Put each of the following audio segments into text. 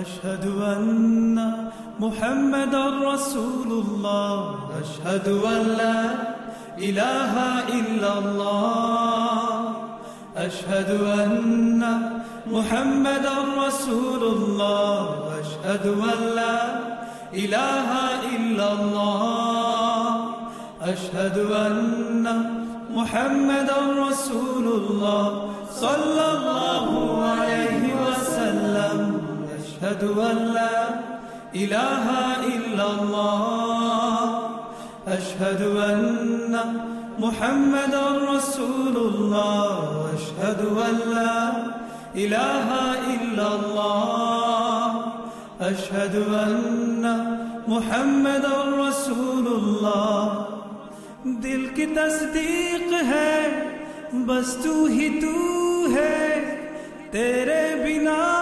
أشهد أن محمد رسول الله. أشهد أن لا إله إلا الله. أشهد أن محمد رسول الله. أشهد أن لا إله إلا الله. أشهد أن محمد رسول الله. صلى الله عليه أشهد أن لا إله إلا الله. أشهد أن محمد رسول الله. أشهد أن لا إله إلا الله. أشهد أن محمد رسول الله. دل کی تصدیق ہے، بس تو ہی تو ہے، تیرے بنا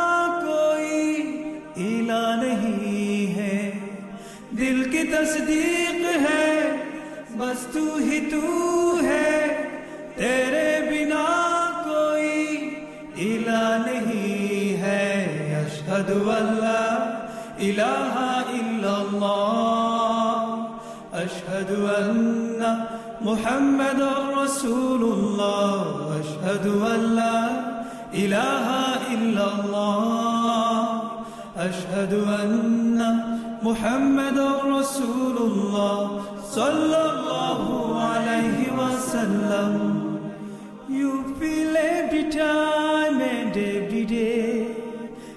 دل کی تصدیق ہے، بس تو ہی تو ہے۔ تیرے بنا کوئی الہ نہیں ہے۔ اشہد اللہ الہ الا اللہ۔ أشهد أن محمد رسول الله أشهد أن لا إله إلا الله أشهد محمد رسول الله صلى الله عليه وسلم You feel every time and every day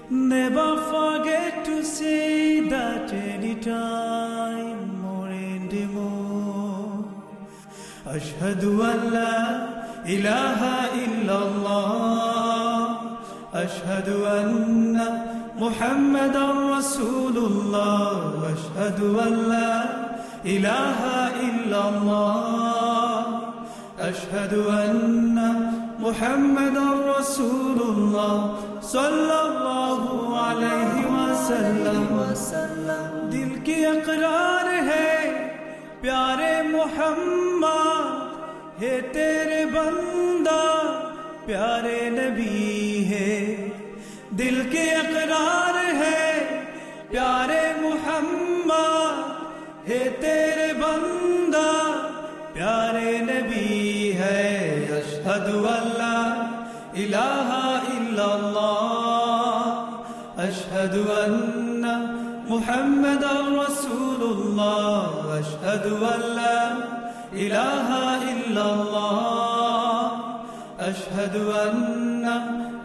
Never forget to say that anytime more and more أشهد أن لا إله إلا الله أشهد أن محمد رسول الله أشهد أن لا إله إلا الله أشهد أن محمد رسول الله صلى الله عليه وسلم۔ دل کی اقرار ہے، پیارے محمد، ہے تیرے بندہ، پیارے نبی ہے۔ دل کے اقرار ہے، پیارے محمد، ہے تیرے بندہ، پیارے نبی ہے اشہد اللہ الہ الا اللہ اشہد ان محمد رسول اللہ اشہد ان لا الہ الا اللہ اشہد ان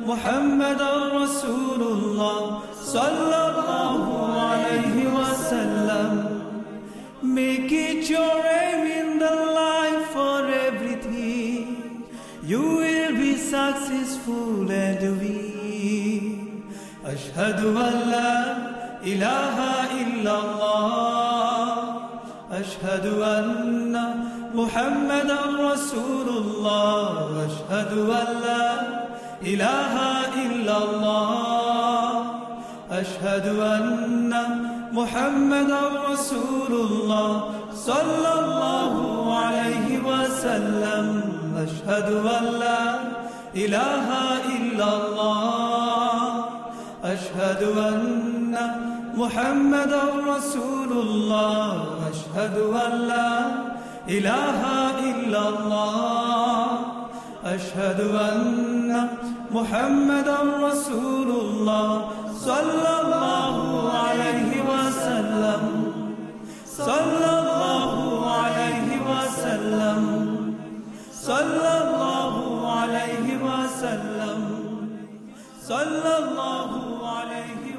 محمد رسول اللہ صلی اللہ علیہ وسلم Make it your aim in the life for everything. You will be successful and win. أشهد أن لا إله إلا الله أشهد أن محمد رسول الله أشهد أن لا إله إلا الله. أشهد أن محمد رسول الله صلى الله عليه وسلم. أشهد أن لا إله إلا الله. أشهد أن محمد رسول الله. أشهد أن لا إله إلا الله. أشهد أن محمد رسول الله صلى الله عليه وسلم. صلى الله عليه وسلم. صلى الله عليه وسلم. صلى الله عليه